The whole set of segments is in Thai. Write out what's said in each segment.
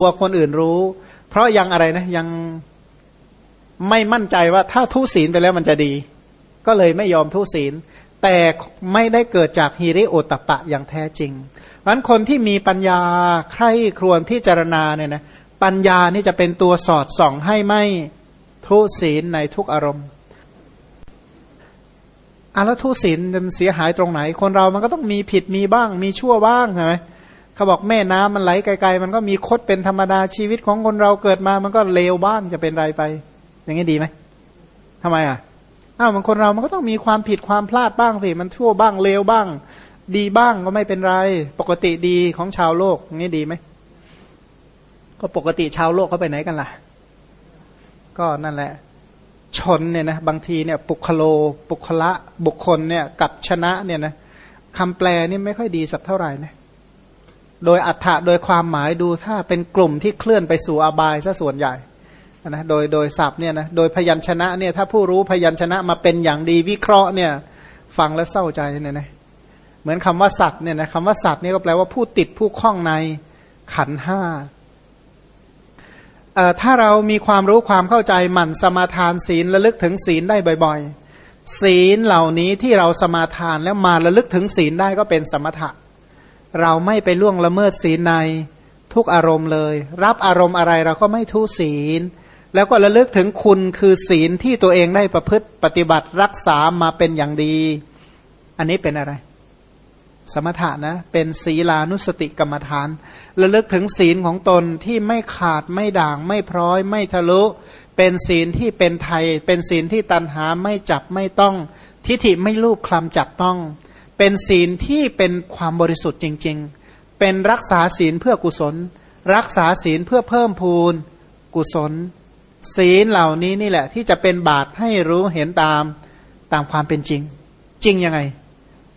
กลัวคนอื่นรู้ เพราะยังอะไรนะยังไม่มั่นใจว่าถ้าทุศีลไปแล้วมันจะดี ก็เลยไม่ยอมทุศีล แต่ไม่ได้เกิดจากฮิริโอตปะอย่างแท้จริงเพราะคนที่มีปัญญาใคร่ครวญพิจารณาเนี่ยนะปัญญานี่จะเป็นตัวสอดส่องให้ไม่ทุศีลในทุกอารมณ์อาแล้วทุศีลมันเสียหายตรงไหน คนเรามันก็ต้องมีผิดมีบ้าง มีชั่วบ้างใช่ไหม เขาบอกแม่น้ำมันไหลไกลๆ มันก็มีคดเป็นธรรมดาชีวิตของคนเราเกิดมา มันก็เลวบ้างจะเป็นไรไป อย่างนี้ดีไหมทำไมอะอ้าวมันคนเรามันก็ต้องมีความผิดความพลาดบ้างสิมันชั่วบ้างเลวบ้าง ดีบ้างก็ไม่เป็นไร ปกติดีของชาวโลกอย่างนี้ดีไหมก็ปกติชาวโลกเขาไปไหนกันล่ะ ก็นั่นแหละ ชนเนี่ยนะบางทีเนี่ยปุคโล ปุคละบุคคลเนี่ยกับชนะเนี่ยนะคำแปลนี่ไม่ค่อยดีสักเท่าไหร่นะ โดยอัฏฐะโดยความหมายดูถ้าเป็นกลุ่มที่เคลื่อนไปสู่อบายซะส่วนใหญ่นะโดยโดยศัพท์เนี่ยนะโดยพยัญชนะเนี่ยถ้าผู้รู้พยัญชนะมาเป็นอย่างดีวิเคราะห์เนี่ยฟังแล้วเศร้าใจเนี่ยนะเหมือนคำว่าสัตว์เนี่ยนะคำว่าสัตว์นี่ก็แปลว่าผู้ติดผู้คล้องในขันห้าถ้าเรามีความรู้ความเข้าใจหมั่นสมาทานศีลระลึกถึงศีลได้บ่อย ๆ ศีลเหล่านี้ที่เราสมาทานแล้วมาระลึกถึงศีลได้ก็เป็นสมถะเเราไม่ไปล่วงละเมิดศีลในทุกอารมณ์เลย รับอารมณ์อะไรเราก็ไม่ทุศีล แล้วก็ระลึกถึงคุณคือศีลที่ตัวเองได้ประพฤติปฏิบัติรักษามาเป็นอย่างดี อันนี้เป็นอะไร สมถะนะเป็นศีลานุสติกรรมฐาน ระลึกถึงศีลของตนที่ไม่ขาดไม่ด่าง ไม่พร้อย ไม่ทะลุ เป็นศีลที่เป็นไทย เป็นศีลที่ตันหาไม่จับไม่ต้อง ทิฏฐิไม่ลูบคลำจับต้อง เป็นศีลที่เป็นความบริสุทธิ์จริง ๆ เป็นรักษาศีลเพื่อกุศล รักษาศีลเพื่อเพิ่มพูนกุศล ศีลเหล่านี้นี่แหละ ที่จะเป็นบาตให้รู้เห็นตามตามความเป็นจริง จริงยังไง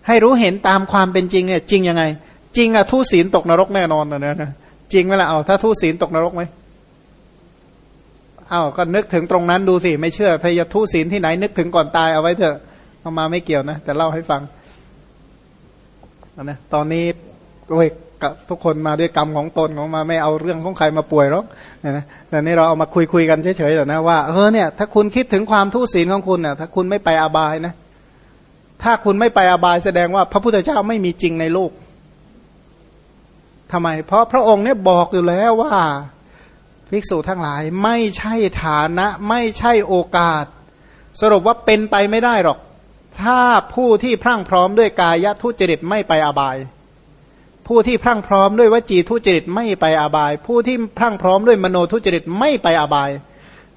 ให้รู้เห็นตามความเป็นจริงเนี่ยจริงยังไง จริงอะทุศีลตกนรกแน่นอนนะนะจริงไหมล่ะเอาถ้าทุศีลตกนรกไหมเอาก็นึกถึงตรงนั้นดูสิ ไม่เชื่อพยาทุศีลที่ไหนนึกถึงก่อนตายเอาไว้เถอะเอามาไม่เกี่ยวนะแต่เล่าให้ฟัง นะตอนนี้โอ้ยทุกคนมาด้วยกรรมของตนของมาไม่เอาเรื่องของใครมาป่วยหรอกนะแต่นี่เราเอามาคุยคุยกันเฉยๆหละนะว่าเออเนี่ยถ้าคุณคิดถึงความทุศีลของคุณเนี่ยถ้าคุณไม่ไปอาบายนะ ถ้าคุณไม่ไปอบายแสดงว่าพระพุทธเจ้าไม่มีจริงในโลกทำไม เพราะพระองค์เนี่ยบอกอยู่แล้วว่าภิกษุทั้งหลายไม่ใช่ฐานะ ไม่ใช่โอกาส สรุปว่าเป็นไปไม่ได้หรอก ถ้าผู้ที่พรั่งพร้อมด้วยกายทุจริตไม่ไปอบาย ผู้ที่พรั่งพร้อมด้วยวจีทุจริตไม่ไปอบาย ผู้ที่พรั่งพร้อมด้วยมโนทุจริตไม่ไปอบาย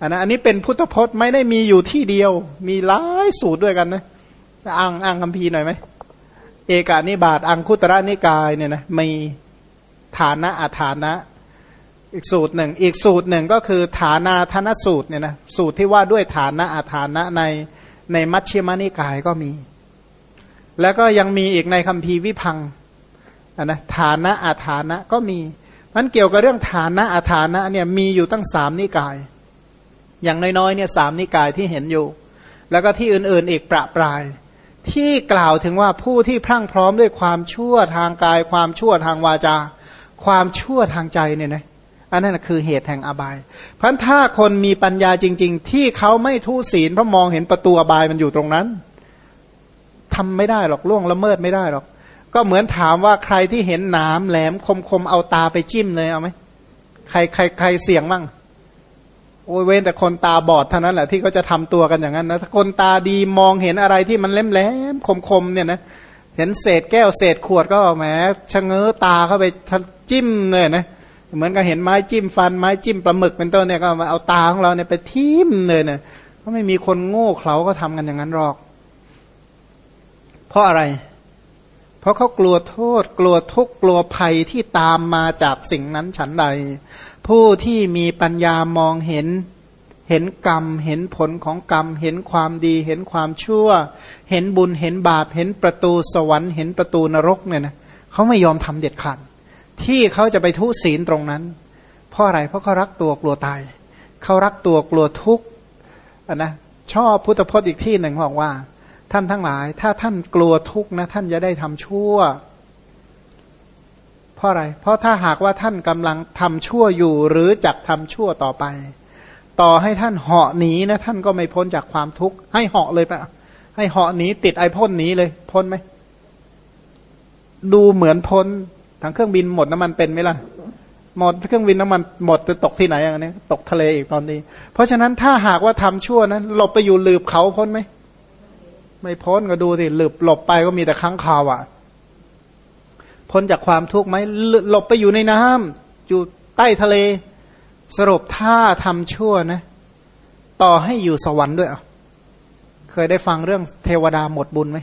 อันนั้นอันนี้เป็นพุทธพจน์ไม่ได้มีอยู่ที่เดียว มีหลายสูตรด้วยกันนะอ้างอ้างคำพีหน่อยไหมเอกานิบาตอังคุตระนิกายเนี่ยนะมีฐานะอาฐานะ อีกสูตรหนึ่ง อีกสูตรหนึ่งก็คือฐานาธนสูตรเนี่ยนะสูตรที่ว่าด้วยฐานะอาฐานะใน ในมัชฌิมานิกายก็มี แล้วก็ยังมีอีกในคำพีวิพังนะฐานะอาฐานะก็มีมันเกี่ยวกับเรื่องฐานะอาฐานะเนี่ยมีอยู่ตั้งสามนิกาย อย่างน้อยๆเนี่ยสามนิกายที่เห็นอยู่ แล้วก็ที่อื่นๆอีกประปราย ที่กล่าวถึงว่าผู้ที่พรั่งพร้อมด้วยความชั่วทางกาย ความชั่วทางวาจา ความชั่วทางใจเนี่ยนะ อันนั้นคือเหตุแห่งอบายเพราะถ้าคนมีปัญญาจริง ๆ ที่เขาไม่ทุศีลเพราะมองเห็นประตูอบายมันอยู่ตรงนั้นทำไม่ได้หรอกล่วงละเมิดไม่ได้หรอก ก็เหมือนถามว่าใครที่เห็นหนามแหลมคมๆเอาตาไปจิ้มเลยเอาไหมใครใครใครเสี่ยงมั่งโอ้ยเว้นแต่คนตาบอดเท่านั้นแหละที่เขาจะทำตัวกันอย่างนั้นนะถ้าคนตาดีมองเห็นอะไรที่มันเล่มแหลมคมๆเนี่ยนะเห็นเศษแก้วเศษขวดก็แหมชะเง้อตาเข้าไปจิ้มเลยนะ เหมือนกับเห็นไม้จิ้มฟันไม้จิ้มปลาหมึกเป็นต้นเนี่ยก็มาเอาตาของเราเนี่ยไปทิ่มเลยเนี่ยก็ไม่มีคนโง่เขลาก็ทำกันอย่างนั้นหรอก เพราะอะไร เพราะเขากลัวโทษ กลัวทุกข์กลัวภัยที่ตามมาจากสิ่งนั้นฉันใด ผู้ที่มีปัญญามองเห็นเห็นกรรม เห็นผลของกรรม เห็นความดี เห็นความชั่ว เห็นบุญเห็นบาป เห็นประตูสวรรค์ เห็นประตูนรกเนี่ยนะเขาไม่ยอมทำเด็ดขาด ที่เขาจะไปทุศีลตรงนั้น เพราะอะไรเพราะเขารักตัวกลัวตายเขารักตัวกลัวทุกข์นะชอบพุทธพจน์อีกที่หนึ่งบอกว่า ท่านทั้งหลาย ถ้าท่านกลัวทุกข์นะท่านจะได้ทำชั่ว เพราะอะไร เพราะถ้าหากว่าท่านกำลังทำชั่วอยู่ หรือจักทำชั่วต่อไป ต่อให้ท่านเหาะหนีนะท่านก็ไม่พ้นจากความทุกข์ให้เหาะเลยไปให้เหาะหนีติดไอพ่นหนีเลยพ้นไหมดูเหมือนพ้น ทางเครื่องบินหมดน้ำมันเป็นไหมล่ะหมดเครื่องบินน้ำมันหมดจะตกที่ไหนอย่างนี้ตกทะเลอีกตอนนี้ เพราะฉะนั้นถ้าหากว่าทำชั่วนั้นหลบไปอยู่หลืบเขาพ้นไหมไม่พ้นก็ดูสิหลืบหลบไปก็มีแต่ค้างคาวอะ่ะ พ้นจากความทุกข์ไหมหลบไปอยู่ในน้ำอยู่ใต้ทะเล สรุปถ้าทำชั่วนะ ต่อให้อยู่สวรรค์ด้วยอะเคยได้ฟังเรื่องเทวดาหมดบุญไหม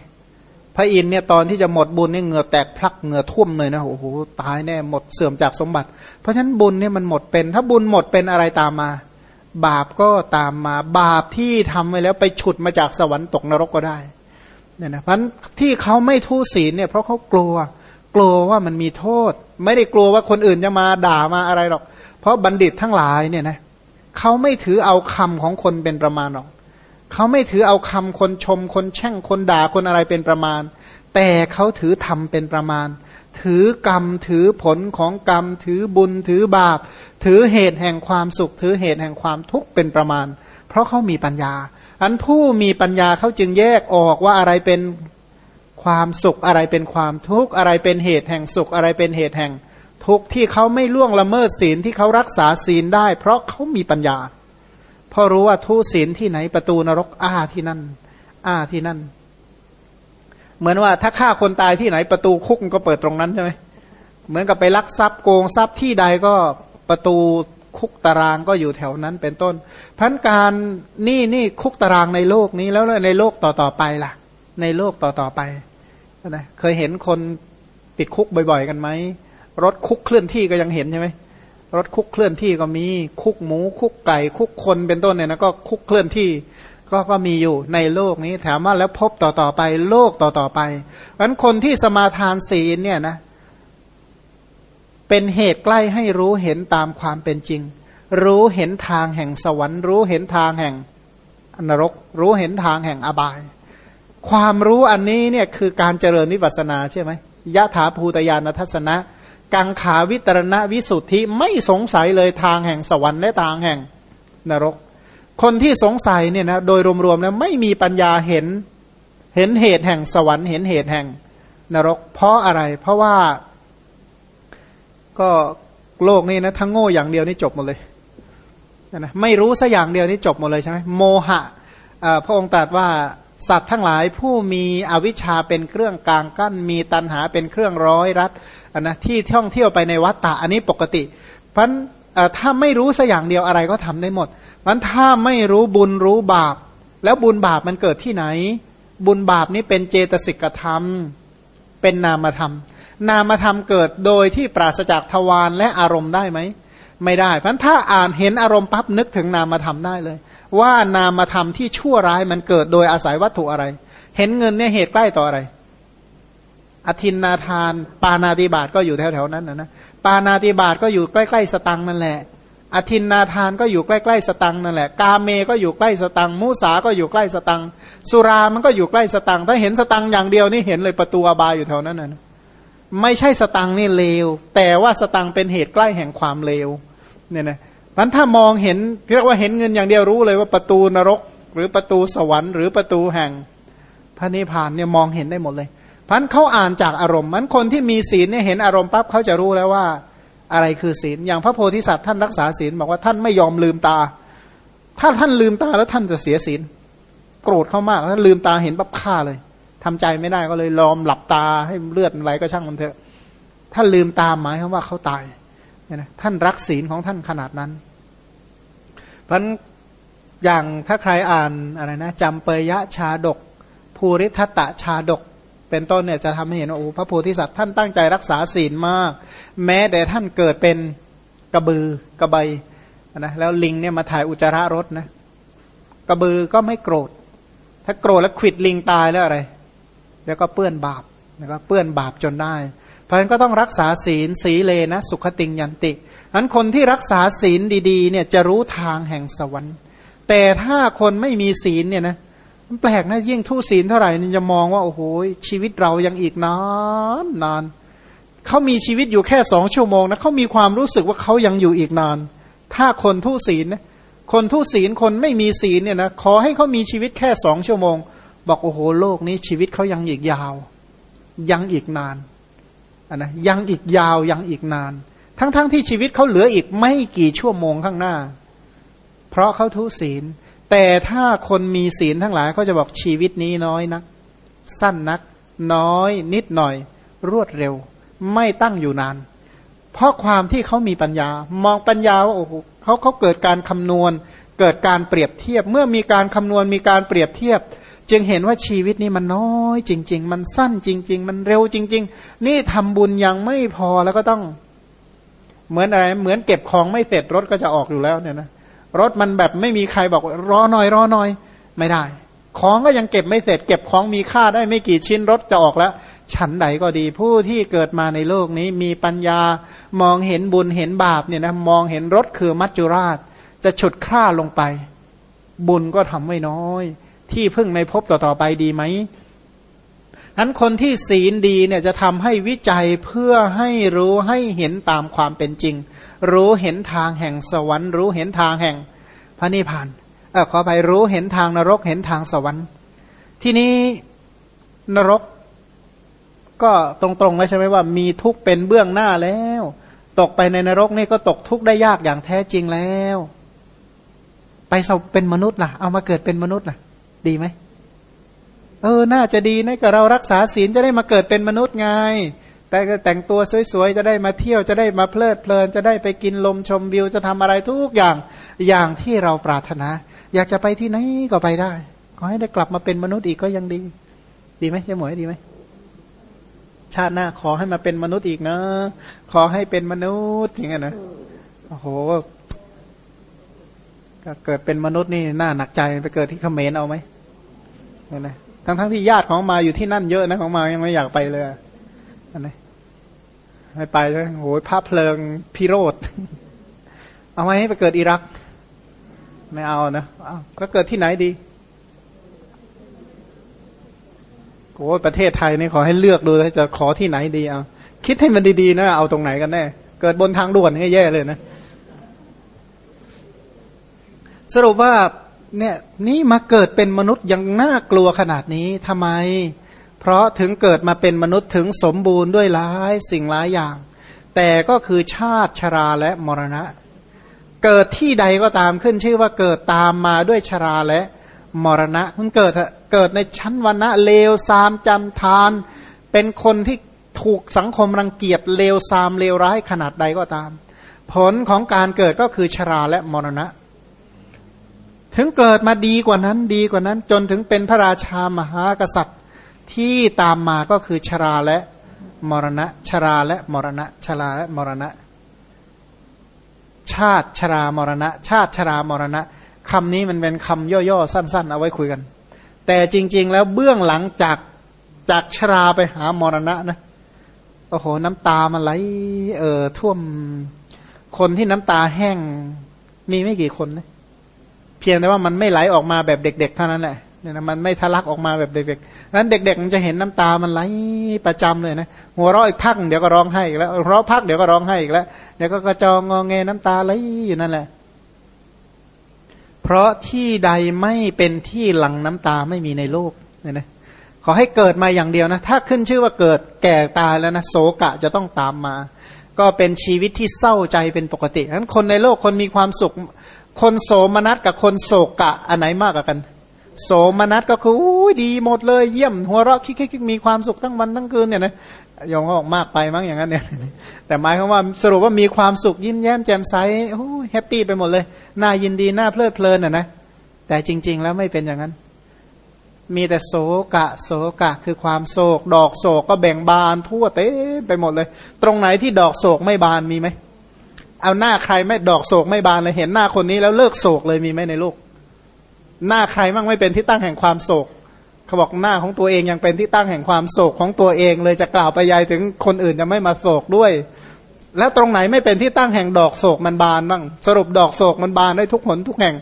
ระอินเนี่ยตอนที่จะหมดบุญเนี่ยเหงื่อแตกพลักเหงื่อท่วมเลยนะโอ้โหตายแน่หมดเสื่อมจากสมบัติ เพราะฉะนั้นบุญเนี่ยมันหมดเป็น ถ้าบุญหมดเป็นอะไรตามมา บาปก็ตามมา บาปที่ทำไว้แล้วไปฉุดมาจากสวรรค์ตกนรกก็ได้เนี่ยนะเพราะที่เขาไม่ทุศีลเนี่ยเพราะเขากลัว กลัวว่ามันมีโทษ ไม่ได้กลัวว่าคนอื่นจะมาด่ามาอะไรหรอก เพราะบัณฑิตทั้งหลายเนี่ยนะเขาไม่ถือเอาคำของคนเป็นประมาณหรอก เขาไม่ถือเอาคำคนชม คนแช่งคนด่าคนอะไรเป็นประมาณ แต่เขาถือธรรมเป็นประมาณ ถือกรรมถือผลของกรรม ถือบุญถือบาป ถือเหตุแห่งความสุข ถือเหตุแห่งความทุกข์เป็นประมาณ เพราะเขามีปัญญา อันผู้มีปัญญาเขาจึงแยกออกว่าอะไรเป็นความสุขอะไรเป็นความทุกข์อะไรเป็นเหตุแห่งสุขอะไรเป็นเหตุแห่งทุกข์ที่เขาไม่ล่วงละเมิดศีลที่เขารักษาศีลได้ เพราะเขามีปัญญา เพราะรู้ว่าทุศีลที่ไหนประตูนรกอ้าที่นั่น อ้าที่นั่น เหมือนว่าถ้าฆ่าคนตายที่ไหนประตูคุกก็เปิดตรงนั้นใช่ไหมเหมือนกับไปลักทรัพย์โกงทรัพย์ที่ใดก็ประตูคุกตารางก็อยู่แถวนั้นเป็นต้นพันการนี่นี่คุกตารางในโลกนี้แล้วในโลกต่อต่อไปล่ะ ในโลกต่อต่อไปนะเคยเห็นคนติดคุกบ่อย ๆ กันไหมรถคุกเคลื่อนที่ก็ยังเห็นใช่ไหม รถคุกเคลื่อนที่ก็มีคุกหมู คุกไก่ คุกคนเป็นต้นเนี่ยนะก็คุกเคลื่อนที่ก็ก็มีอยู่ในโลกนี้ถามว่าแล้วพบต่อต่อไปโลกต่อต่อไปเพราะคนที่สมาทานศีลเนี่ยนะเป็นเหตุใกล้ให้รู้เห็นตามความเป็นจริง รู้เห็นทางแห่งสวรรค์ รู้เห็นทางแห่งนรก รู้เห็นทางแห่งอบาย ความรู้อันนี้เนี่ยคือการเจริญวิปัสนาใช่ไหมยะถาภูตยานทัศนะ กังขาวิตรณวิสุทธิไม่สงสัยเลยทางแห่งสวรรค์และทางแห่งนรก คนที่สงสัยเนี่ยนะโดยรวมๆแล้วไม่มีปัญญาเห็นเห็นเหตุแห่งสวรรค์เห็นเหตุแห่งนรก เพราะอะไร เพราะว่า ก็โลกนี้นะทั้งโง่อย่างเดียวนี่จบหมดเลยนะไม่รู้สัอย่างเดียวนี่จบหมดเลยใช่ไหมโมหะพระองค์ตรัสว่า สัตว์ทั้งหลายผู้มีอวิชชาเป็นเครื่องกลางกั้น มีตันหาเป็นเครื่องร้อยรัดนะที่ท่องเที่ยวไปในวัฏฏะอันนี้ปกติ เพราะถ้าไม่รู้สัอย่างเดียวอะไรก็ทำได้หมดมันถ้าไม่รู้บุญรู้บาป แล้วบุญบาปมันเกิดที่ไหน บุญบาปนี้เป็นเจตสิกธรรม เป็นนามธรรม นามธรรมเกิดโดยที่ปราศจากทวารและอารมณ์ได้ไหมไม่ได้เพราะถ้าอ่านเห็นอารมณ์ปั๊บนึกถึงนามธรรมได้เลย ว่านามธรรมที่ชั่วร้ายมันเกิดโดยอาศัยวัตถุอะไร เห็นเงินเนี่ยเหตุใกล้ต่ออะไร อธินนาทาน ปานาติบาตก็อยู่แถวๆนั้นนะนะปานาติบาตก็อยู่ใกล้ๆสตังนั่นแหละ อธินนาทานก็อยู่ใกล้ๆสตังนั่นแหละ กาเมก็อยู่ใกล้สตังมุสาก็อยู่ใกล้สตังสุรามันก็อยู่ใกล้สตังถ้าเห็นสตังอย่างเดียวนี่เห็นเลยประตูอบายอยู่แถวนั้นนะไม่ใช่สตังนี่เลว แต่ว่าสตังเป็นเหตุใกล้แห่งความเลวเนี่ยนะ มันถ้ามองเห็นเรียกว่าเห็นเงินอย่างเดียวรู้เลยว่าประตูนรก หรือประตูสวรรค์หรือประตูแห่งพระนิพพานเนี่ยมองเห็นได้หมดเลยพันเขาอ่านจากอารมณ์มันคนที่มีศีลเนี่ยเห็นอารมณ์ปั๊บเขาจะรู้แล้วว่าอะไรคือศีลอย่างพระโพธิสัตว์ท่านรักษาศีลบอกว่าท่านไม่ยอมลืมตา ถ้าท่านลืมตาแล้วท่านจะเสียศีลโกรธเขามากถ้าลืมตาเห็นปั๊บฆ่าเลยทำใจไม่ได้ก็เลยลอมหลับตาให้เลือดไหลก็ช่างมันเถอะ ถ้าลืมตาหมายความว่าเขาตายนะท่านรักศีลของท่านขนาดนั้น พราะอย่างถ้าใครอ่านอะไรนะจำเปยยะชาดก ภูริทัตะชาดก เป็นต้นเนี่ยจะทำให้เห็นว่าโอ้พระโพธิสัตว์ท่านตั้งใจรักษาศีลมาก แม้แต่ท่านเกิดเป็นกระบือกระใบนะแล้วลิงเนี่ยมาถ่ายอุจจาระรถนะกระบือก็ไม่โกรธ ถ้าโกรธแล้วขิดลิงตายแล้วอะไร แล้วก็เปื้อนบาปนะครับเปื้อนบาปจนได้ เพราะฉะนั้นก็ต้องรักษาศีลสีเลนะสุขติงยันตินั้นคนที่รักษาศีลดีๆเนี่ยจะรู้ทางแห่งสวรรค์ แต่ถ้าคนไม่มีศีลเนี่ยนะมันแปลกนะยิ่งทุศีลเท่าไหร่จะมองว่าโอ้โหชีวิตเรายังอีกนานนานเขามีชีวิตอยู่แค่สองชั่วโมงนะเขามีความรู้สึกว่าเขายังอยู่อีกนาน ถ้าคนทุศีลนะคนทุศีลคนไม่มีศีลเนี่ยนะขอให้เขามีชีวิตแค่สองชั่วโมง บอกโอ้โหโลกนี้ชีวิตเขายังอีกยาว ยังอีกนาน นนะยังอีกยาวยังอีกนาน ทั้งๆทที่ชีวิตเขาเหลืออีกไม่กี่ชั่วโมงข้างหน้า เพราะเขาทุศีล แต่ถ้าคนมีศีลทั้งหลายเขาจะบอกชีวิตนี้น้อยนัก สั้นนัก น้อย นิดหน่อย รวดเร็ว ไม่ตั้งอยู่นาน เพราะความที่เขามีปัญญามองปัญญาว่าโอ้โหเขาเขาเกิดการคำนวณ เกิดการเปรียบเทียบ เมื่อมีการคำนวณมีการเปรียบเทียบ จึงเห็นว่าชีวิตนี้มันน้อย จริง ๆ มันสั้นจริง ๆ มันเร็วจริง ๆ นี่ทำบุญยังไม่พอแล้วก็ต้อง เหมือนอะไร เหมือนเก็บของไม่เสร็จรถก็จะออกอยู่แล้วเนี่ยนะรถมันแบบไม่มีใครบอกรอหน่อยรอหน่อย ไม่ได้ ของก็ยังเก็บไม่เสร็จ เก็บของมีค่าได้ไม่กี่ชิ้นรถจะออกแล้ว ฉันใดก็ดีผู้ที่เกิดมาในโลกนี้มีปัญญามองเห็นบุญเห็นบาปเนี่ยนะมองเห็นรถคือมัจจุราช จะฉุดคร่าลงไป บุญก็ทำไม่น้อย ที่พึ่งในภพต่อๆไปดีไหมนั้นคนที่ศีลดีเนี่ยจะทำให้วิจัยเพื่อให้รู้ให้เห็นตามความเป็นจริง รู้เห็นทางแห่งสวรรค์ รู้เห็นทางแห่งพระนิพพานเออขอไปรู้เห็นทางนรกเห็นทางสวรรค์ ที่นี้นรก ก็ตรงๆเลยใช่ไหมว่ามีทุกเป็นเบื้องหน้าแล้ว ตกไปในนรกนี่ก็ตกทุกได้ยากอย่างแท้จริงแล้ว ไปเป็นมนุษย์ล่ะ เอามาเกิดเป็นมนุษย์ล่ะ ดีไหมเออ น่าจะดีนะกับเรารักษาศีลจะได้มาเกิดเป็นมนุษย์ไง แต่แต่งตัวสวยๆ จะได้มาเที่ยวจะได้มาเพลิดเพลิน จะได้ไปกินลมชมวิวจะทำอะไรทุกอย่างอย่างที่เราปรารถนา อยากจะไปที่ไหนก็ไปได้ ขอให้ได้กลับมาเป็นมนุษย์อีกก็ยังดี ดีไหมเจ๊หมวยดีไหมชาติหน้าขอให้มาเป็นมนุษย์อีกนะ ขอให้เป็นมนุษย์อย่างเงี้ยนะโอ้โห เกิดเป็นมนุษย์นี่น่าหนักใจไปเกิดที่เขมรเอาไหมเนี่ยนะทั้งทั้งที่ญาติของมาอยู่ที่นั่นเยอะนะของมายังไม่อยากไปเลยอันนี้ไม่ไปเลยโอ้ยภาพเพลิงพิโรธเอาไหมไปเกิดอิรัก ไม่เอานะเอาก็เกิดที่ไหนดีโอ้ประเทศไทยนี่ขอให้เลือกดูจะขอที่ไหนดีเอาคิดให้มันดีๆนะเอาตรงไหนกันแน่เกิดบนทางด่วนนี่แย่เลยนะ สรุปว่าเนี่ยนี่มาเกิดเป็นมนุษย์ยังน่ากลัวขนาดนี้ทำไม เพราะถึงเกิดมาเป็นมนุษย์ถึงสมบูรณ์ด้วยหลายสิ่งหลายอย่าง แต่ก็คือชาติชราและมรณะ เกิดที่ใดก็ตามขึ้นชื่อว่าเกิดตามมาด้วยชราและมรณะมันเกิดเกิดในชั้นวันนะเลวซามจำทาน เป็นคนที่ถูกสังคมรังเกียจเลวซามเลวร้ายขนาดใดก็ตาม ผลของการเกิดก็คือชราและมรณะ ถึงเกิดมาดีกว่านั้นดีกว่านั้น จนถึงเป็นพระราชามหากษัตริย์ที่ตามมาก็คือชราและมรณะ ชราและมรณะ ชราและมรณะ ชาติชรามรณะ ชาติชรามรณะคำนี้มันเป็นคำย่อๆสั้น ๆ เอาไว้คุยกัน แต่จริง ๆ แล้วเบื้องหลังจากจากชราไปหามรณะนะโอ้โห น้ำตามันไหลเออท่วมคนที่น้ำตาแห้ง มีไม่กี่คนนะ เพียงแต่ว่ามันไม่ไหลออกมาแบบเด็ก ๆ เท่านั้นแหละเนี่ยนะมันไม่ทะลักออกมาแบบเด็กๆนั้นเด็ก ๆ มันจะเห็นน้ำตามันไหลประจำเลยนะหัวเราะอีกพักเดี๋ยวก็ร้องไห้อีกแล้วร้องพักเดี๋ยวก็ร้องไห้อีกแล้วเดี๋ยวก็กระจองงอแงน้ำตาไหลอยู่นั่นแหละ เพราะที่ใดไม่เป็นที่หลังน้ำตาไม่มีในโลกเนี่ยนะขอให้เกิดมาอย่างเดียวนะ ถ้าขึ้นชื่อว่าเกิดแก่ตายแล้วนะโศกะจะต้องตามมา ก็เป็นชีวิตที่เศร้าใจเป็นปกติฉะนั้นคนในโลกคนมีความสุข คนโสมนัสกับคนโศกกะอันไหนมากกว่ากัน โสมนัสก็คือดีหมดเลยเยี่ยม หัวเราะคิกๆมีความสุขทั้งวันทั้งคืนเนี่ยนะยองก็บอกมากไปมั้งอย่างนั้นเนี่ย แต่หมายความว่าสรุปว่ามีความสุขยิ้มแย้มแจ่มใสโอ้แฮปปี้ไปหมดเลยน่ายินดีน่าเพลิดเพลินอะนะแต่จริง ๆ แล้วไม่เป็นอย่างนั้น มีแต่โศกะ โศกะ คือความโศก ดอกโศกก็แบ่งบานทั่วเต้ไปหมดเลย ตรงไหนที่ดอกโศกไม่บานมีไหม เอาหน้าใครไม่ดอกโศกไม่บานเลยเห็นหน้าคนนี้แล้วเลิกโศกเลยมีไหมในโลก หน้าใครมั่งไม่เป็นที่ตั้งแห่งความโศกเขาบอกหน้าของตัวเองยังเป็นที่ตั้งแห่งความโศกของตัวเองเลยจะกล่าวไปยายถึงคนอื่นจะไม่มาโศกด้วย แล้วตรงไหนไม่เป็นที่ตั้งแห่งดอกโศกมันบานบ้างสรุปดอกโศกมันบานได้ทุกหนทุกแห่ง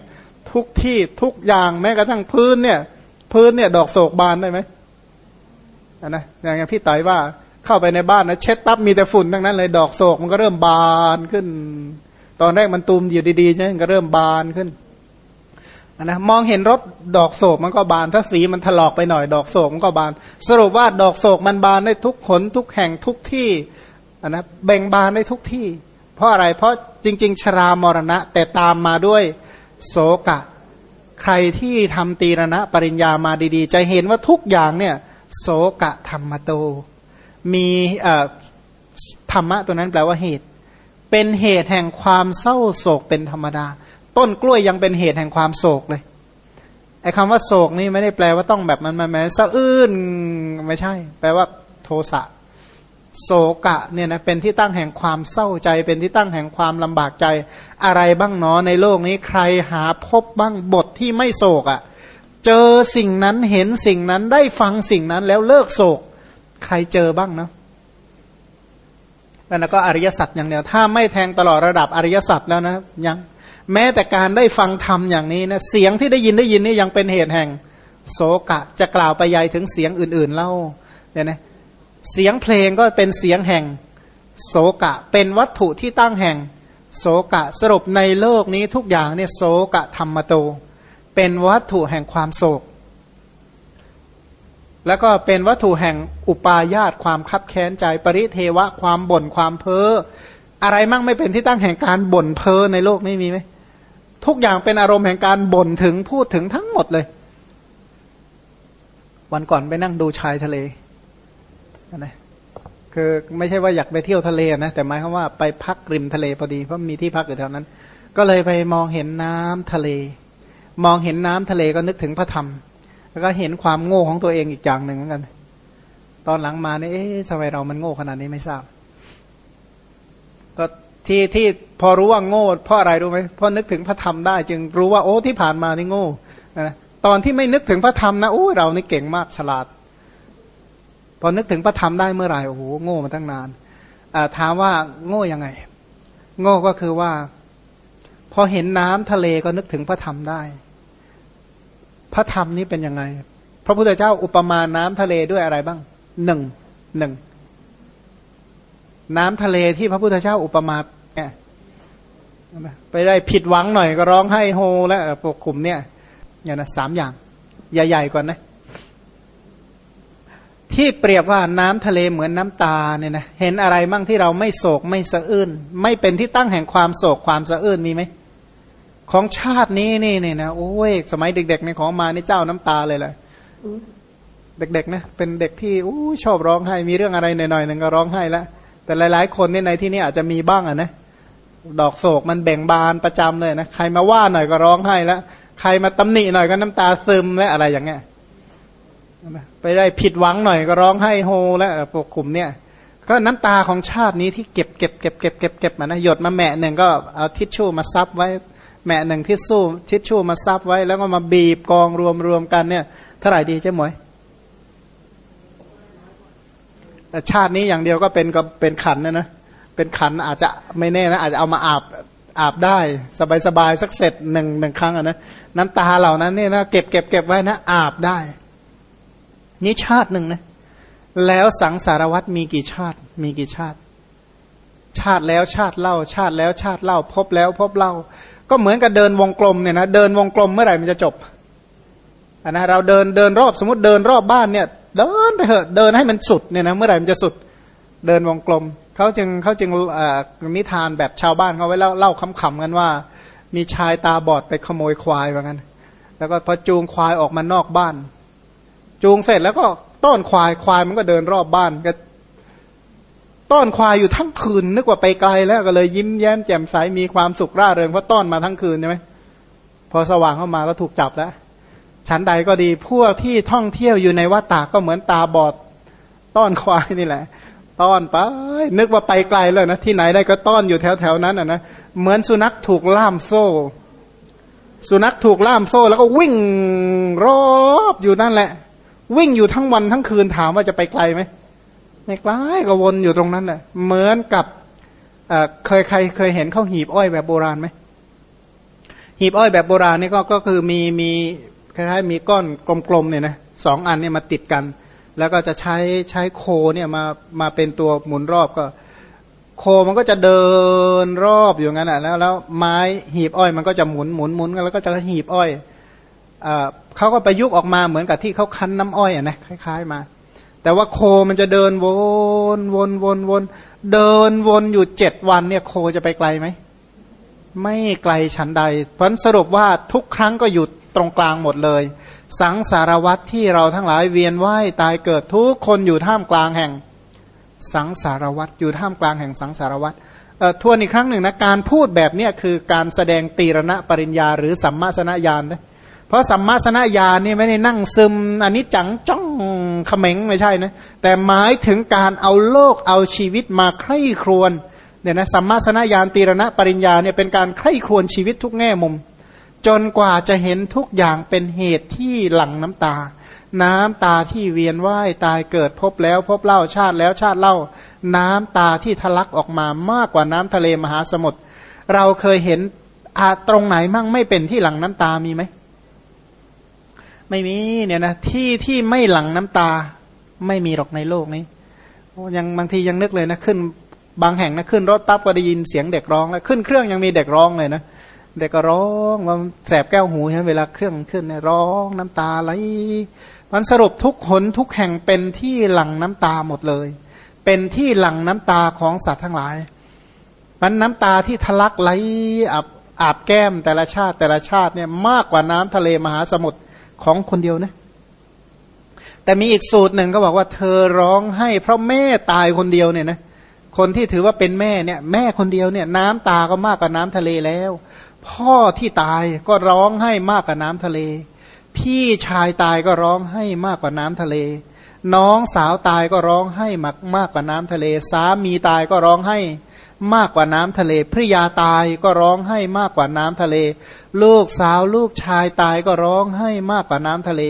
ทุกที่ทุกอย่างแม้กระทั่งพื้นเนี่ย พื้นเนี่ยดอกโศกบานได้ไหมนะอย่างพี่ต่อยว่า เข้าไปในบ้านนะเช็ดปั๊บมีแต่ฝุ่นทั้งนั้นเลยดอกโศกมันก็เริ่มบานขึ้น ตอนแรกมันตูมอยู่ดีๆใช่ไหมก็เริ่มบานขึ้นนะมองเห็นรถดอกโศกมันก็บานถ้าสีมันถลอกไปหน่อยดอกโศกมันก็บาน สรุปว่าดอกโศกมันบานได้ทุกขนทุกแห่งทุกที่นะเบ่งบานได้ทุกที่ เพราะอะไรเพราะจริง ๆ ชรามรณะ แต่ตามมาด้วยโศกะ ใครที่ทำตีรณะปริญญามาดีๆ จะเห็นว่าทุกอย่างเนี่ยโศกะธรรมโต มีธรรมะตัวนั้นแปลว่าเหตุ เป็นเหตุแห่งความเศร้าโศกเป็นธรรมดา ต้นกล้วยยังเป็นเหตุแห่งความโศกเลยไอ้คำว่าโศกนี่ไม่ได้แปลว่าต้องแบบมันมันแม้สะอื้นไม่ใช่ แปลว่า โทสะโศกะเนี่ยนะเป็นที่ตั้งแห่งความเศร้าใจ เป็นที่ตั้งแห่งความลำบากใจ อะไรบ้างเนาะในโลกนี้ใครหาพบบ้างบทที่ไม่โศกอะ่ะ เจอสิ่งนั้นเห็นสิ่งนั้นได้ฟังสิ่งนั้นแล้วเลิกโศก ใครเจอบ้างเนาะแล้วก็อริยสัจอย่างเดียว ถ้าไม่แทงตลอดระดับอริยสัจแล้วนะยังแม้แต่การได้ฟังธรรมอย่างนี้นะเสียงที่ได้ยินได้ยินนี่ยังเป็นเหตุแห่ง โศกะจะกล่าวไปยัยถึงเสียงอื่น ๆเล่าเนี่ยนะเสียงเพลงก็เป็นเสียงแห่ง โศกะ เป็นวัตถุที่ตั้งแห่ง โศกะสรุปในโลกนี้ทุกอย่างเนี่ยโศกะธรรมโต เป็นวัตถุแห่งความโศก แล้วก็เป็นวัตถุแห่งอุปาญาตความคับแค้นใจปริเทวะความบ่นความเพ้ออะไรมั่งไม่เป็นที่ตั้งแห่งการบ่นเพ้อในโลกนี้มีไหมทุกอย่างเป็นอารมณ์แห่งการบ่นถึงพูดถึงทั้งหมดเลย วันก่อนไปนั่งดูชายทะเลนะคือไม่ใช่ว่าอยากไปเที่ยวทะเลนะแต่หมายความว่าไปพักริมทะเลพอดีเพราะมีที่พักอยู่แถวนั้น ก็เลยไปมองเห็นน้ำทะเล มองเห็นน้ำทะเลก็นึกถึงพระธรรม แล้วก็เห็นความโง่ของตัวเองอีกอย่างหนึ่งเหมือนกัน ตอนหลังมาเนี่ยเอ๊ะทำไมเรามันโง่ขนาดนี้ไม่ทราบ ก็ที่ที่พอรู้ว่าโง่เพราะอะไรรู้ไหมเพราะนึกถึงพระธรรมได้ จึงรู้ว่าโอ้ที่ผ่านมานี่โง่นะตอนที่ไม่นึกถึงพระธรรมนะโอ้เรานี่เก่งมากฉลาด พอนึกถึงพระธรรมได้เมื่อไหร่โอ้โหโง่มาตั้งนานถามว่าโง่ยังไง โง่ก็คือว่า พอเห็นน้ำทะเลก็นึกถึงพระธรรมได้ พระธรรมนี้เป็นยังไง พระพุทธเจ้าอุปมาน้ำทะเลด้วยอะไรบ้างหนึ่งหนึ่งน้ำทะเลที่พระพุทธเจ้าอุปมาเนี่ยไปได้ผิดหวังหน่อยก็ร้องให้โฮแล้วปกคุมเนี่ยอย่างนะสามอย่าง ใหญ่ๆก่อนนะ ที่เปรียบว่าน้ำทะเลเหมือนน้ำตาเนี่ยนะเห็นอะไรมั่งที่เราไม่โศกไม่สะอื้นไม่เป็นที่ตั้งแห่งความโศกความสะอื้นมีไหม ของชาตินี้นี่เนี่ยนะโอ้ยสมัยเด็กๆในของมานี่เจ้าน้ำตาเลยแหละเด็กๆนะเป็นเด็กที่อู้ชอบร้องไห้มีเรื่องอะไรหน่อยๆหนึ่งก็ร้องไห้ล้วแต่หลาย ๆ คนนี่ในที่นี้อาจจะมีบ้างอะนะดอกโศกมันแบ่งบานประจำเลยนะใครมาว่าหน่อยก็ร้องไห้แล้วใครมาตำหนิหน่อยก็น้ำตาซึมและอะไรอย่างเงี้ยไปได้ผิดหวังหน่อยก็ร้องไห้โฮแล้วพวกกลุ่มเนี่ย ก็น้ำตาของชาตินี้ที่เก็บเก็บเก็บเก็บเก็บเก็บมานะหยดมาแม่หนึ่งก็เอาทิชชู่มาซับไว้ แม่หนึ่งทิชชู่ทิชชู่มาซับไว้ แล้วก็มาบีบกองรวมรวมกันเนี่ยเท่าไหร่ดีเจ๊หมวยชาตินี้อย่างเดียวก็เป็นก็เป็นขันนะนะเป็นขันอาจจะไม่แน่นะอาจจะเอามาอาบอาบได้สบายๆสักเสร็จหนึ่งหนึ่งครั้งอะนะน้ำตาเหล่านั้นเนี่ยนะเก็บเก็บเก็บไว้นะอาบได้ นี่ชาติหนึ่งนะแล้วสังสารวัตรมีกี่ชาติ มีกี่ชาติ ชาติแล้วชาติเล่า ชาติแล้วชาติเล่า พบแล้วพบเล่า ก็เหมือนกับเดินวงกลมเนี่ยนะเดินวงกลมเมื่อไหร่มันจะจบนนะเราเดินเดินรอบสมมติเดินรอบบ้านเนี่ย เดินไปเถอะเดินให้มันสุดเนี่ยนะเมื่อไหร่มันจะสุด เดินวงกลมเขาจึงเขาจึงนิทานแบบชาวบ้านเขาไว้เล่าเล่าคำๆกันว่า มีชายตาบอดไปขโมยควายว่างั้น แล้วก็พอจูงควายออกมานอกบ้าน จูงเสร็จแล้วก็ต้อนควายควายมันก็เดินรอบบ้านก็ ต้อนควายอยู่ทั้งคืน นึกว่าไปไกลแล้วก็เลยยิ้มแย้มแจ่มใสมีความสุขร่าเริงเพราะต้อนมาทั้งคืนใช่ไหมพอสว่างเข้ามาก็ถูกจับแล้วชั้นใดก็ดีพวกที่ท่องเที่ยวอยู่ในวัดตาก็เหมือนตาบอด ต้อนควายนี่แหละ ต้อนไปนึกว่าไปไกลเลยนะที่ไหนได้ก็ต้อนอยู่แถวแถวนั้นอะนะเหมือนสุนัขถูกล่ามโซ่ สุนัขถูกล่ามโซ่แล้วก็วิ่งรอบอยู่นั่นแหละ วิ่งอยู่ทั้งวันทั้งคืนถามว่าจะไปไกลไหม ไม่ไกลก็วนอยู่ตรงนั้นแหละเหมือนกับเคยใครเคยเห็นข้าวหีบอ้อยแบบโบราณไหมหีบอ้อยแบบโบราณนี่ก็ก็คือมีมีคล้ายๆมีก้อนกลมๆเนี่ยนะสองอันเนี่ยมาติดกัน แล้วก็จะใช้ใช้โคเนี่ยมามาเป็นตัวหมุนรอบก็ โคมันก็จะเดินรอบอยู่งั้นอะแล้วแล้วไม้หีบอ้อยมันก็จะหมุนหมุนหมุนแล้วก็จะหีบอ้อยอ่าเขาก็ไปยุกออกมาเหมือนกับที่เขาคั้นน้ำอ้อยอะนะคล้าย ๆ มา แต่ว่าโคมันจะเดินวนวนวนวนเดินวนอยู่เจ็ดวันเนี่ยโคจะไปไกลไหมไม่ไกลฉันใด เพราะสรุปว่าทุกครั้งก็อยู่ตรงกลางหมดเลย สังสารวัตที่เราทั้งหลายเวียนว่ายตายเกิดทุกคนอยู่ท่ามกลางแห่งสังสารวัตอยู่ท่ามกลางแห่งสังสารวัตทวนอีกครั้งหนึ่งนะการพูดแบบนี้คือการแสดงตีรณะปริญญาหรือสัมมาสนญาณนะ เพราะสัมมาสนญาณนี่ไม่ได้นั่งซึมอันนี้จังจ้องเขม็งไม่ใช่นะแต่หมายถึงการเอาโลกเอาชีวิตมาใคร่ครวญเนี่ยนะสัมมาสนญาณตีรณะปริญญาเนี่ยเป็นการใคร่ครวญชีวิตทุกแง่มุม จนกว่าจะเห็นทุกอย่างเป็นเหตุที่หลั่งน้ำตา น้ำตาที่เวียนว่ายตายเกิดพบแล้วพบเล่าชาติแล้วชาติเล่า น้ำตาที่ทะลักออกมามากกว่าน้ำทะเลมหาสมุทรเราเคยเห็นอาตรงไหนมั่งไม่เป็นที่หลั่งน้ำตามีไหม ไม่มีเนี่ยนะที่ที่ไม่หลั่งน้ำตา ไม่มีหรอกในโลกนี้ยังบางทียังนึกเลยนะขึ้น บางแห่งนะขึ้นรถปั๊บก็ได้ยินเสียงเด็กร้องแล้วขึ้นเครื่องยังมีเด็กร้องเลยนะเด็กก็ร้องว่าแสบแก้วหูใช่ไหมเวลาเครื่องขึ้นเนี่ยร้องน้ำตาไหลมันสรุปทุกหนทุกแห่งเป็นที่หลั่งน้ำตาหมดเลย เป็นที่หลั่งน้ำตาของสัตว์ทั้งหลายมันน้ำตาที่ทะลักไหลอาบอาบแก้มแต่ละชาติแต่ละชาติเนี่ยมากกว่าน้ำทะเลมหาสมุทร ของคนเดียวนะ แต่มีอีกสูตรหนึ่งก็บอกว่าเธอร้องให้เพราะแม่ตายคนเดียวเนี่ยนะคนที่ถือว่าเป็นแม่เนี่ยแม่คนเดียวเนี่ย น้ำตาก็มากกว่าน้ำทะเลแล้ว พ่อที่ตายก็ร้องให้มากกว่าน้ำทะเล พี่ชายตายก็ร้องให้มากกว่าน้ำทะเล น้องสาวตายก็ร้องให้มากมากกว่าน้ำทะเล สามีตายก็ร้องให้ มากกว่าน้ำทะเลภริยาตายก็ร้องให้มากกว่าน้ำทะเล ลูกสาวลูกชายตายก็ร้องให้มากกว่าน้ำทะเล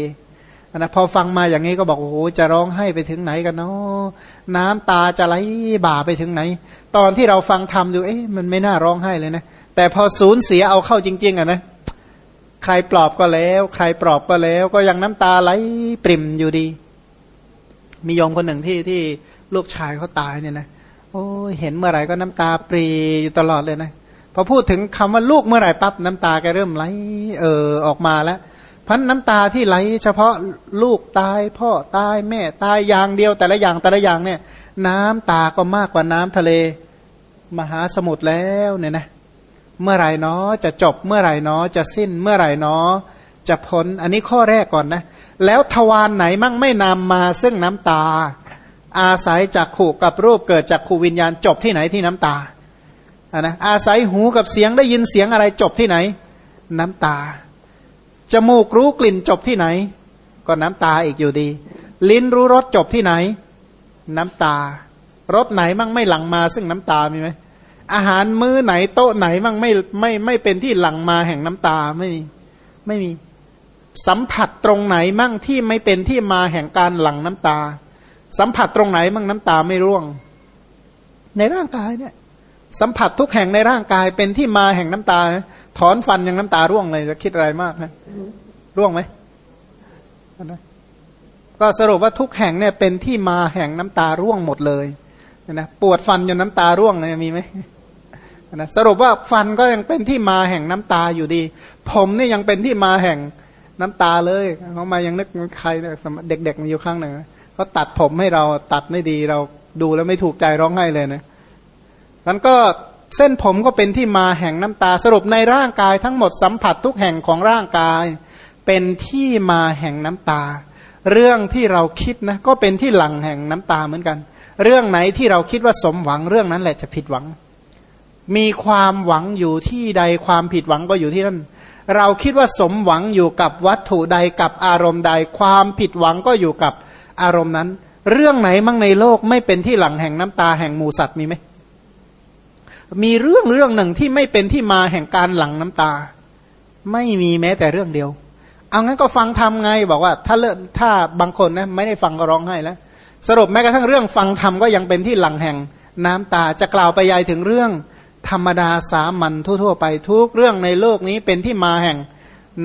นะพอฟังมาอย่างนี้ก็บอกโอ้โหจะร้องให้ไปถึงไหนกันเนาะน้ำตาจะไหลบ่าไปถึงไหน ตอนที่เราฟังทำดูเอ๊ะมันไม่น่าร้องให้เลยนะ แต่พอสูญเสียเอาเข้าจริง ๆอะนะใครปลอบก็แล้ว ใครปลอบก็แล้ว ก็ยังน้ำตาไหลปริ่มอยู่ดี มีโยมคนหนึ่งที่ที่ลูกชายเขาตายเนี่ยนะ โอ้เห็นเมื่อไหร่ก็น้ำตาปรีอยู่ตลอดเลยนะพอพูดถึงคำว่าลูกเมื่อไหร่ปั๊บน้ำตาแกเริ่มไหลเออออกมาแล้วพันน้ำตาที่ไหล เฉพาะลูกตายพ่อตายแม่ตายอย่างเดียว แต่ละอย่างแต่ละอย่างเนี่ย น้ำตาก็มากกว่าน้ำทะเล มหาสมุทรแล้วเนี่ยนะเมื่อไหร่เนาะจะจบเมื่อไหร่เนาะจะสิ้นเมื่อไหร่เนาะจะพ้นอันนี้ข้อแรกก่อนนะ แล้วทวารไหนมั่งไม่นำมาซึ่งน้ำตา อาศัยจากขู่กับรูปเกิดจากขู่วิญญาณจบที่ไหนที่น้ำตาอะนะอาศัยหูกับเสียงได้ยินเสียงอะไรจบที่ไหน น้ำตา จมูกรู้กลิ่นจบที่ไหน ก็น้ำตาอีกอยู่ดี ลิ้นรู้รสจบที่ไหน น้ำตารสไหนมั่งไม่หลังมาซึ่งน้ำตามีไหมอาหารมื้อไหนโต๊ะไหนมั่งไม่ไม่ไม่เป็นที่หลังมาแห่งน้ำตาไม่มีไม่มี สัมผัสตรงไหนมั่งที่ไม่เป็นที่มาแห่งการหลั่งน้ำตา สัมผัสตรงไหนมั่งน้ำตาไม่ร่วง ในร่างกายเนี่ย สัมผัสทุกแห่งในร่างกายเป็นที่มาแห่งน้ำตา ถอนฟันยังน้ำตาร่วงเลยจะคิดอะไรมากนะร่วงไหมก็สรุปว่าทุกแห่งเนี่ยเป็นที่มาแห่งน้ำตาร่วงหมดเลยนะปวดฟันจนน้ำตาร่วงเนี่ยมีไหมนะสรุปว่าฟันก็ยังเป็นที่มาแห่งน้ำตาอยู่ดี ผมนี่ยังเป็นที่มาแห่งน้ำตาเลยเขามายังนึกใครเด็กๆมีอยู่ข้างหนึ่ง เขาตัดผมให้เราตัดไม่ดีเราดูแล้วไม่ถูกใจร้องไห้เลยนะมันก็เส้นผมก็เป็นที่มาแห่งน้ำตาสรุปในร่างกายทั้งหมดสัมผัสทุกแห่งของร่างกาย เป็นที่มาแห่งน้ำตา เรื่องที่เราคิดนะก็เป็นที่หลังแห่งน้ำตาเหมือนกัน เรื่องไหนที่เราคิดว่าสมหวังเรื่องนั้นแหละจะผิดหวัง มีความหวังอยู่ที่ใดความผิดหวังก็อยู่ที่นั่นเราคิดว่าสมหวังอยู่กับวัตถุใดกับอารมณ์ใด ความผิดหวังก็อยู่กับ อารมณ์นั้น เรื่องไหนมั่งในโลกไม่เป็นที่หลังแห่งน้ำตาแห่งหมูสัตว์มีไหมมีเรื่องเรื่องหนึ่งที่ไม่เป็นที่มาแห่งการหลั่งน้ำตา ไม่มีแม้แต่เรื่องเดียว เอางั้นก็ฟังทำไงบอกว่า ถ้าเลิกถ้าบางคนนะไม่ได้ฟังก็ร้องไห้แล้วสรุปแม้กระทั่งเรื่องฟังธรรมก็ยังเป็นที่หลังแห่งน้ำตาจะกล่าวไปยายถึงเรื่อง ธรรมดาสามัญทั่ว ๆ ไปทุกเรื่องในโลกนี้เป็นที่มาแห่ง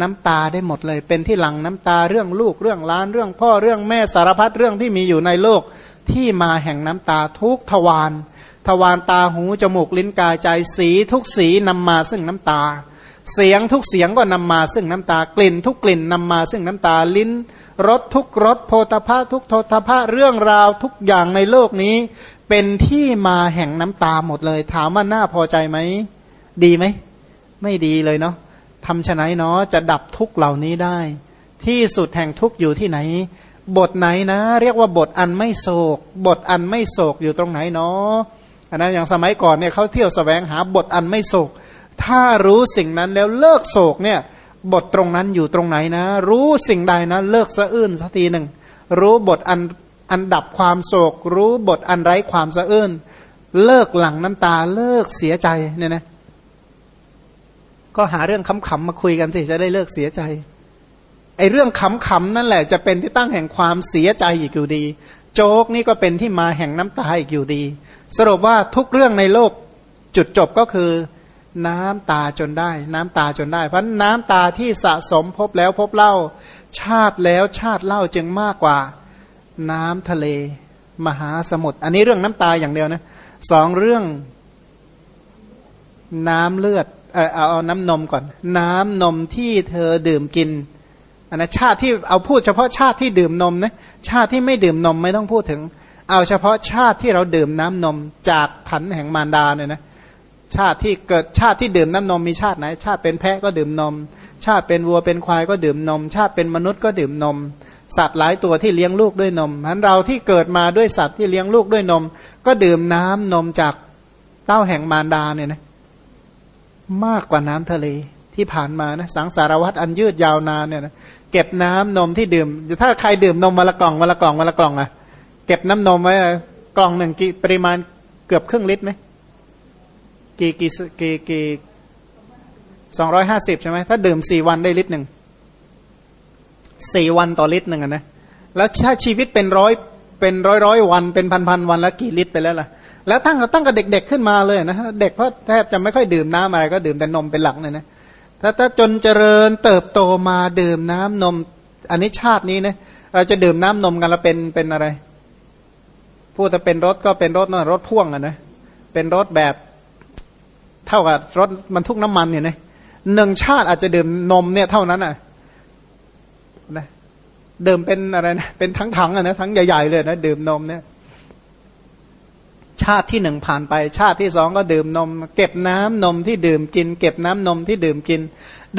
น้ำตาได้หมดเลย เป็นที่หลังน้ำตาเรื่องลูกเรื่องล้านเรื่องพ่อเรื่องแม่สารพัดเรื่องที่มีอยู่ในโลกที่มาแห่งน้ำตาทุกทวารทวารตาหูจมูกลิ้นกายใจสีทุกสีนำมาซึ่งน้ำตา เสียงทุกเสียงก็นำมาซึ่งน้ำตากลิ่น ทุกกลิ่นนำมาซึ่งน้ำตาลิ้นรสทุกรสโพธภาทุกโทธภาเรื่องราวทุกอย่างในโลกนี้ เป็นที่มาแห่งน้ำตาหมดเลย ถามว่าน่าพอใจไหมดีไหมไม่ดีเลยเนาะ ทำไหนเนาะจะดับทุกเหล่านี้ได้ ที่สุดแห่งทุกอยู่ที่ไหน บทไหนนะ เรียกว่าบทอันไม่โศก บทอันไม่โศกอยู่ตรงไหนเนาะอันนั้นอย่างสมัยก่อนเนี่ยเขาเที่ยวสแสวงหาบทอันไม่โศก ถ้ารู้สิ่งนั้นแล้วเลิกโศกเนี่ย บทตรงนั้นอยู่ตรงไหนนะ รู้สิ่งใดนะ เลิกสะอื้นสักทีหนึ่งรู้บทอันอันดับความโศก รู้บทอันไร้ความสะอื้นเลิกหลังน้ำตาเลิกเสียใจเนี่ยนะ ก็หาเรื่องขำๆมาคุยกันสิจะได้เลิกเสียใจไอ้เรื่องขำๆนั่นแหละจะเป็นที่ตั้งแห่งความเสียใจอีกอยู่ดี โจ๊กนี่ก็เป็นที่มาแห่งน้ำตาอีกอยู่ดี สรุปว่าทุกเรื่องในโลกจุดจบก็คือน้ำตาจนได้ น้ำตาจนได้ เพราะน้ำตาที่สะสมพบแล้วพบเล่า ชาติแล้วชาติเล่าจึงมากกว่าน้ำทะเล มหาสมุทรอันนี้เรื่องน้ำตาอย่างเดียวนะสองเรื่องน้ำเลือด เออเอาเอาน้ำนมก่อน น้ำนมที่เธอดื่มกินอันนะชาติที่เอาพูดเฉพาะชาติที่ดื่มนมนะชาติที่ไม่ดื่มนมไม่ต้องพูดถึง เอาเฉพาะชาติที่เราดื่มน้ำนมจากขันแห่งมารดาเนี่ยนะชาติที่เกิดชาติที่ดื่มน้ำนมมีชาติไหน ชาติเป็นแพะก็ดื่มนม ชาติเป็นวัวเป็นควายก็ดื่มนม ชาติเป็นมนุษย์ก็ดื่มนม สัตว์หลายตัวที่เลี้ยงลูกด้วยนมฉันเราที่เกิดมาด้วยสัตว์ที่เลี้ยงลูกด้วยนม ก็ดื่มน้ำนมจากเต้าแห่งมารดาเนี่ยนะ มากกว่าน้ำทะเลที่ผ่านมานะสังสารวัตรอันยืดยาวนานเนี่ยนะเก็บน้ำนมที่ดื่ม ถ้าใครดื่มนมมาละกล่องมาละกล่องมาละกล่องอะเก็บน้ำนมไว้กล่องหนึ่งกี่ปริมาณเกือบครึ่งลิตรไหมกี่กี่กี่กี่สองร้อยห้าสิบใช่ไหมถ้าดื่มสี่วันได้ลิตรหนึ่งสี่วันต่อลิตรหนึ่งนะแล้วถ้าชีวิตเป็นร้อยเป็นร้อยร้อยวันเป็นพันพันวันแล้วกี่ลิตรไปแล้วล่ะ แล้วตั้งตั้งกับเด็ก ๆขึ้นมาเลยนะเด็กเพราะแทบจะไม่ค่อยดื่มน้ำอะไรก็ดื่มแต่นมเป็นหลักเลยนะถ้าถ้าจนเจริญเติบโตมาดื่มน้ำนม อันนี้ชาตินี้นะเราจะดื่มน้ำนมกันแล้วเป็นเป็นอะไร พูดแต่เป็นรถก็เป็นรถนะรถพ่วงอะนะเป็นรถแบบเท่ากับรถบรรทุกน้ำมันเนี่ยนะหนึ่งชาติอาจจะดื่มนมเนี่ยเท่านั้นอะนะเดิมเป็นอะไรนะเป็นทั้งถังอะนะทั้งใหญ่ๆเลยนะดื่มนมเนี่ย ชาติที่หนึ่งผ่านไป ชาติที่สองก็ดื่มนม เก็บน้ำนมที่ดื่มกิน เก็บน้ำนมที่ดื่มกิน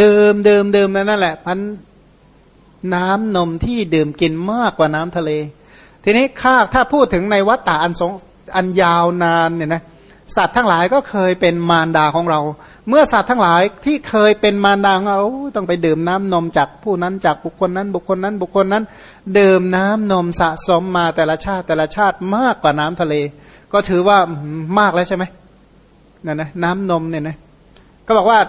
ดื่มดื่มดื่มนั่นแหละพันน้ำนมที่ดื่มกินมากกว่าน้ำทะเล ทีนี้ข้าถ้าพูดถึงในวัฏฏะอันสงอันยาวนานเนี่ยนะสัตว์ทั้งหลายก็เคยเป็นมารดาของเรา เมื่อสัตว์ทั้งหลายที่เคยเป็นมารดาของเราต้องไปดื่มน้ำนมจากผู้นั้นจากบุคคลนั้น บุคคลนั้น บุคคลนั้น ดื่มน้ำนมสะสมมาแต่ละชาติแต่ละชาติมากกว่าน้ำทะเล ก็ถือว่ามากแล้วใช่ไหมนั่นนะน้ำนมเนี่ยนะก็บอกว่า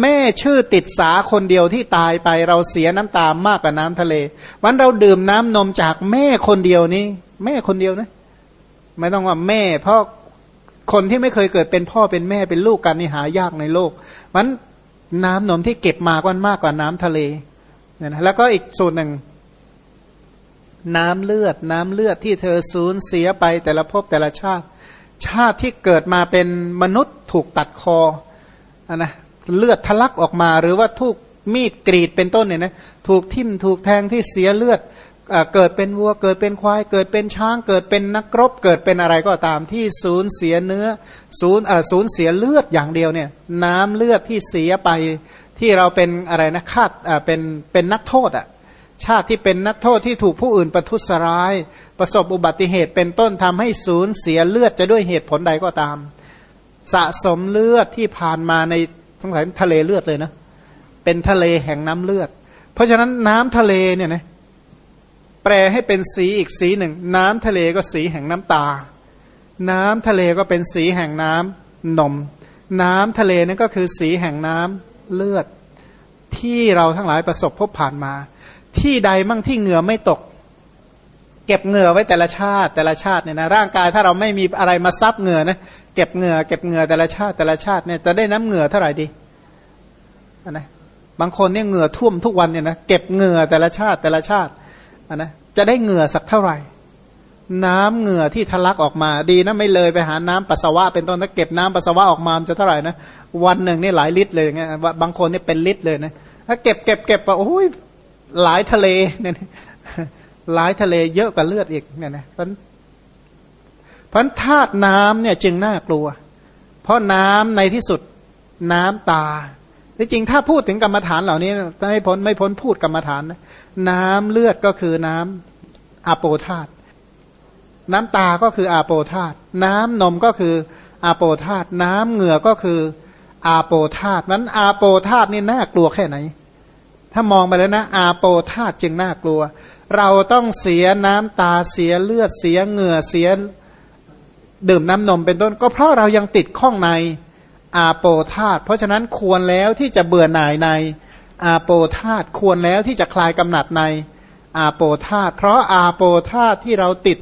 แม่ชื่อติดสาคนเดียวที่ตายไปเราเสียน้ำตามากกว่าน้ำทะเล วันเราดื่มน้ำนมจากแม่คนเดียวนี้ แม่คนเดียวนะไม่ต้องว่าแม่ เพราะคนที่ไม่เคยเกิดเป็นพ่อเป็นแม่เป็นลูกกันนี่หายากในโลกมันน้ำนมที่เก็บมาก็มากกว่าน้ำทะเลเนี่ยนะแล้วก็อีกส่วนหนึ่ง น้ำเลือด น้ำเลือดที่เธอสูญเสียไปแต่ละภพแต่ละชาติ ชาติที่เกิดมาเป็นมนุษย์ถูกตัดคออนนะเลือดทะลักออกมาหรือว่าถูกมีดกรีดเป็นต้นเนี่ยนะถูกทิ่มถูกแทงที่เสียเลือดเกิดเป็นวัวเกิดเป็นควาย เกิดเป็นช้าง เกิดเป็นนักรบ เกิดเป็นอะไรก็ตามที่สูญเสียเนื้อสูญสูญเสียเลือดอย่างเดียวเนี่ย น้ำเลือดที่เสียไปที่เราเป็นอะไรนะคาดเป็นเป็นนักโทษอะ ชาติที่เป็นนักโทษที่ถูกผู้อื่นประทุษร้าย ประสบอุบัติเหตุเป็นต้นทำให้สูญเสียเลือดจะด้วยเหตุผลใดก็ตาม สะสมเลือดที่ผ่านมาในสงหลายทะเลเลือดเลยนะ เป็นทะเลแห่งน้ำเลือด เพราะฉะนั้นน้ำทะเลเนี่ยนะแปลให้เป็นสีอีกสีหนึ่ง น้ำทะเลก็สีแห่งน้ำตา น้ำทะเลก็เป็นสีแห่งน้ำนม น้ำทะเลนั่นก็คือสีแห่งน้ำเลือดที่เราทั้งหลายประสบพบผ่านมา ที่ใดมั่งที่เหงื่อไม่ตก เก็บเหงื่อไว้แต่ละชาติ แต่ละชาติเนี่ยนะร่างกายถ้าเราไม่มีอะไรมาซับเหงื่อนะเก็บเหงื่อเก็บเหงื่อแต่ละชาติแต่ละชาติเนี่ยจะได้น้ำเหงื่อเท่าไหร่ดีนะบางคนเนี่ยเหงื่อท่วมทุกวันเนี่ยนะเก็บเหงื่อแต่ละชาติแต่ละชาตินะจะได้เหงื่อสักเท่าไหร่ น้ำเหงื่อที่ทะลักออกมาดีนะไม่เลยไปหาน้ำปัสสาวะเป็นต้นถ้าเก็บน้ำปัสสาวะออกมาจะเท่าไหร่นะวันหนึ่งนี่หลายลิตรเลยอย่างเงี้ยบางคนนี่เป็นลิตรเลยนะถ้าเก็บเก็บเก็บไปโอ้ย หลายทะเลเนี่ยหลายทะเลเยอะกว่าเลือดอีกเนี่ยนะเพราะพันธาตุน้ำเนี่ยจึงน่ากลัว เพราะน้ำในที่สุดน้ำตาที่จริงถ้าพูดถึงกรรมฐานเหล่านี้ไม่พ้นไม่พ้นพูดกรรมฐานนะน้ำเลือดก็คือน้ำอาโปธาตน้ำตาก็คืออาโปธาตน้ำนมก็คืออาโปธาตน้ำเหงื่อก็คืออาโปธาตมันอาโปธาตนี่น่ากลัวแค่ไหน ถ้ามองไปแล้วนะ อาโปธาตจึงน่ากลัว เราต้องเสียน้ำตาเสียเลือดเสียเหงื่อเสียดื่มน้ำนมเป็นต้น ก็เพราะเรายังติดข้องในอาโปธาตเพราะฉะนั้นควรแล้วที่จะเบื่อหน่ายในอาโปธาตควรแล้วที่จะคลายกำหนัดในอาโปธาตเพราะอาโปธาตที่เราติด